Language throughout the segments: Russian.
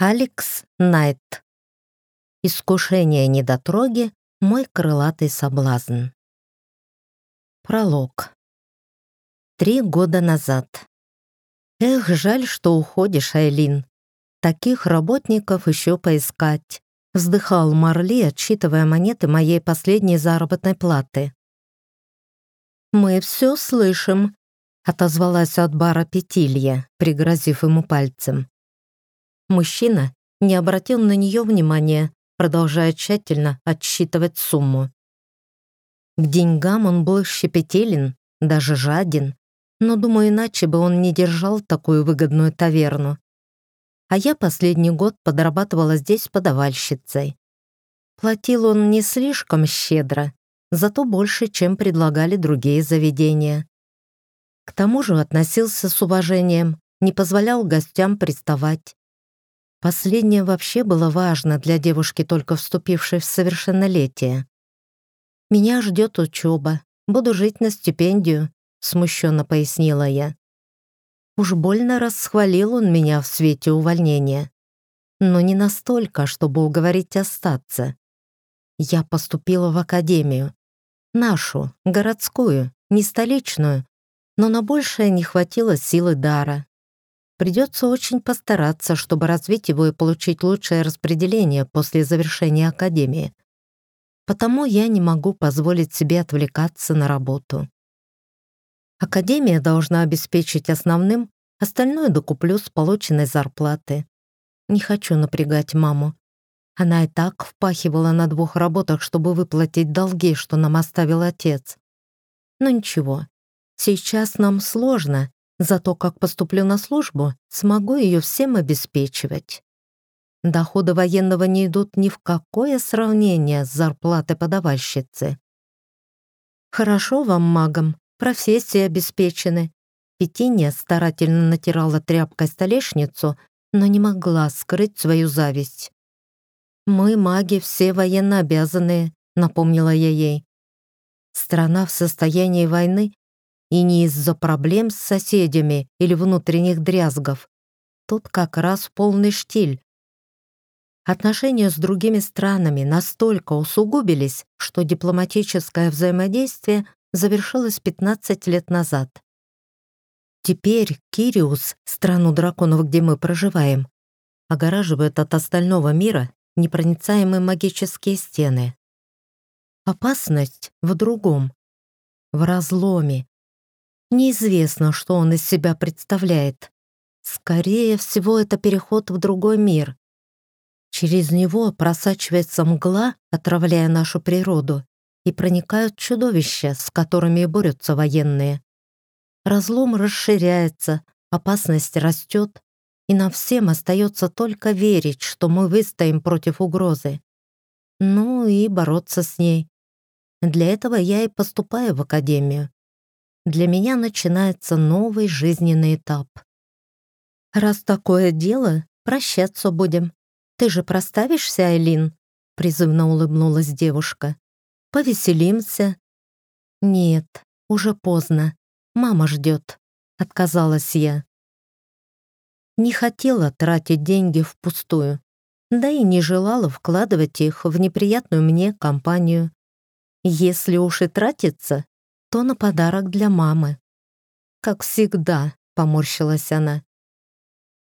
Алекс Найт. Искушение недотроги — мой крылатый соблазн. Пролог. Три года назад. Эх, жаль, что уходишь, Айлин. Таких работников еще поискать. Вздыхал Марли, отсчитывая монеты моей последней заработной платы. «Мы все слышим», — отозвалась от бара Петилья, пригрозив ему пальцем. Мужчина не обратил на нее внимания, продолжая тщательно отсчитывать сумму. К деньгам он был щепетилен, даже жаден, но, думаю, иначе бы он не держал такую выгодную таверну. А я последний год подрабатывала здесь подавальщицей. Платил он не слишком щедро, зато больше, чем предлагали другие заведения. К тому же относился с уважением, не позволял гостям приставать. Последнее вообще было важно для девушки, только вступившей в совершеннолетие. «Меня ждет учеба. Буду жить на стипендию», — смущенно пояснила я. Уж больно расхвалил он меня в свете увольнения. Но не настолько, чтобы уговорить остаться. Я поступила в академию. Нашу, городскую, не столичную. Но на большее не хватило силы дара. Придется очень постараться, чтобы развить его и получить лучшее распределение после завершения академии. Потому я не могу позволить себе отвлекаться на работу. Академия должна обеспечить основным, остальное докуплю с полученной зарплаты. Не хочу напрягать маму. Она и так впахивала на двух работах, чтобы выплатить долги, что нам оставил отец. Но ничего, сейчас нам сложно, Зато как поступлю на службу, смогу ее всем обеспечивать. Доходы военного не идут ни в какое сравнение с зарплатой подавальщицы. Хорошо вам, магам, профессии обеспечены. Петиния старательно натирала тряпкой столешницу, но не могла скрыть свою зависть. «Мы, маги, все военно обязанные», — напомнила я ей. Страна в состоянии войны и не из-за проблем с соседями или внутренних дрязгов. Тут как раз полный штиль. Отношения с другими странами настолько усугубились, что дипломатическое взаимодействие завершилось 15 лет назад. Теперь Кириус, страну драконов, где мы проживаем, огораживает от остального мира непроницаемые магические стены. Опасность в другом, в разломе, Неизвестно, что он из себя представляет. Скорее всего, это переход в другой мир. Через него просачивается мгла, отравляя нашу природу, и проникают чудовища, с которыми борются военные. Разлом расширяется, опасность растет, и нам всем остается только верить, что мы выстоим против угрозы. Ну и бороться с ней. Для этого я и поступаю в академию для меня начинается новый жизненный этап. «Раз такое дело, прощаться будем. Ты же проставишься, Айлин?» призывно улыбнулась девушка. «Повеселимся?» «Нет, уже поздно. Мама ждет», — отказалась я. Не хотела тратить деньги впустую, да и не желала вкладывать их в неприятную мне компанию. Если уж и тратиться, то на подарок для мамы. «Как всегда», — поморщилась она.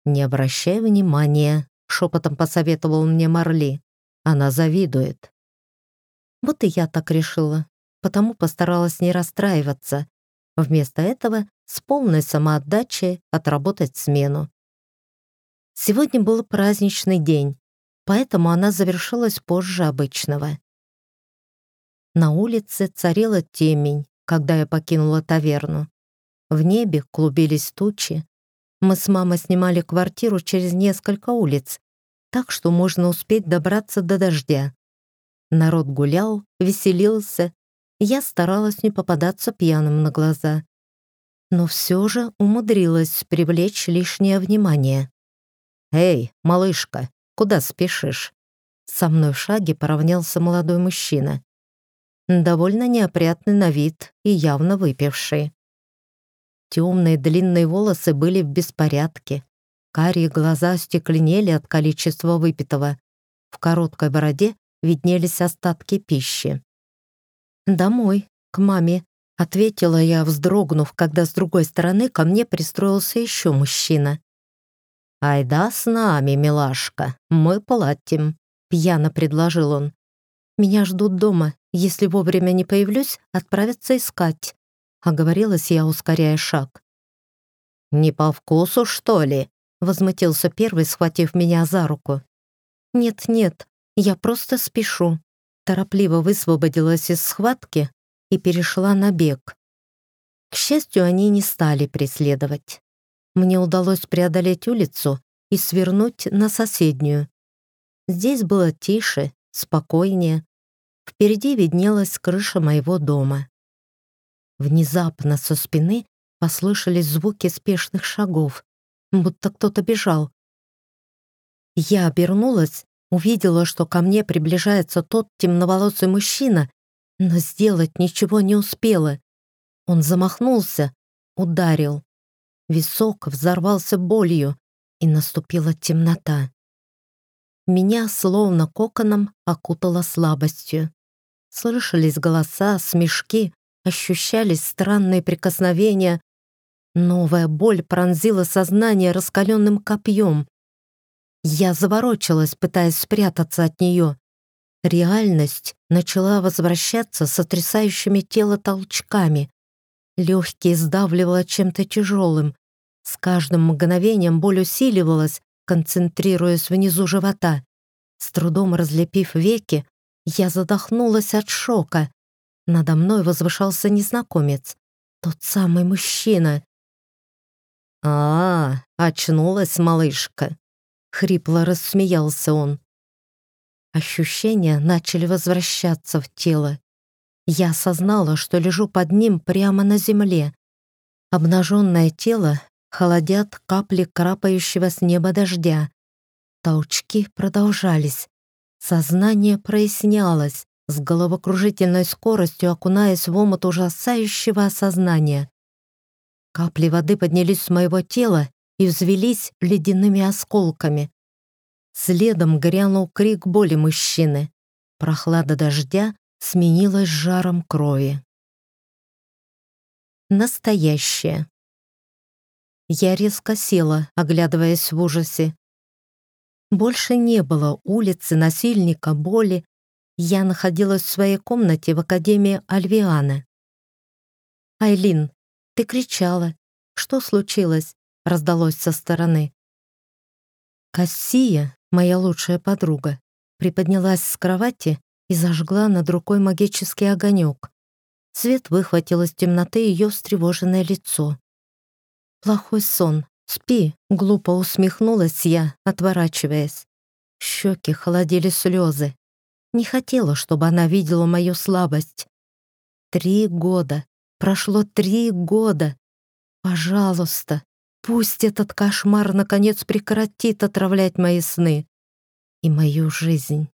«Не обращай внимания», — шепотом посоветовал мне Марли. «Она завидует». Вот и я так решила, потому постаралась не расстраиваться. Вместо этого с полной самоотдачей отработать смену. Сегодня был праздничный день, поэтому она завершилась позже обычного. На улице царила темень, когда я покинула таверну. В небе клубились тучи. Мы с мамой снимали квартиру через несколько улиц, так что можно успеть добраться до дождя. Народ гулял, веселился. Я старалась не попадаться пьяным на глаза. Но все же умудрилась привлечь лишнее внимание. «Эй, малышка, куда спешишь?» Со мной в шаге поравнялся молодой мужчина довольно неопрятный на вид и явно выпивший. Темные длинные волосы были в беспорядке. Карие глаза стекленели от количества выпитого. В короткой бороде виднелись остатки пищи. «Домой, к маме», — ответила я, вздрогнув, когда с другой стороны ко мне пристроился еще мужчина. «Айда с нами, милашка, мы платим», — пьяно предложил он. «Меня ждут дома. Если вовремя не появлюсь, отправятся искать», — оговорилась я, ускоряя шаг. «Не по вкусу, что ли?» — возмутился первый, схватив меня за руку. «Нет-нет, я просто спешу». Торопливо высвободилась из схватки и перешла на бег. К счастью, они не стали преследовать. Мне удалось преодолеть улицу и свернуть на соседнюю. Здесь было тише, спокойнее. Впереди виднелась крыша моего дома. Внезапно со спины послышались звуки спешных шагов, будто кто-то бежал. Я обернулась, увидела, что ко мне приближается тот темноволосый мужчина, но сделать ничего не успела. Он замахнулся, ударил. Висок взорвался болью, и наступила темнота. Меня словно коконом окутало слабостью. Слышались голоса, смешки, ощущались странные прикосновения. Новая боль пронзила сознание раскаленным копьем. Я заворочилась, пытаясь спрятаться от нее. Реальность начала возвращаться сотрясающими тело толчками. Легкие сдавливало чем-то тяжелым. С каждым мгновением боль усиливалась, концентрируясь внизу живота. С трудом разлепив веки, я задохнулась от шока. Надо мной возвышался незнакомец, тот самый мужчина. «А, -а очнулась малышка!» — хрипло рассмеялся он. Ощущения начали возвращаться в тело. Я осознала, что лежу под ним прямо на земле. Обнаженное тело холодят капли крапающего с неба дождя. Толчки продолжались. Сознание прояснялось, с головокружительной скоростью окунаясь в омут ужасающего осознания. Капли воды поднялись с моего тела и взвелись ледяными осколками. Следом грянул крик боли мужчины. Прохлада дождя сменилась жаром крови. Настоящее. Я резко села, оглядываясь в ужасе. Больше не было улицы, насильника, боли. Я находилась в своей комнате в Академии Альвианы. «Айлин, ты кричала. Что случилось?» — раздалось со стороны. Кассия, моя лучшая подруга, приподнялась с кровати и зажгла над рукой магический огонек. Свет выхватил из темноты ее встревоженное лицо. «Плохой сон. Спи», — глупо усмехнулась я, отворачиваясь. Щеки холодили слезы. Не хотела, чтобы она видела мою слабость. Три года. Прошло три года. Пожалуйста, пусть этот кошмар наконец прекратит отравлять мои сны и мою жизнь.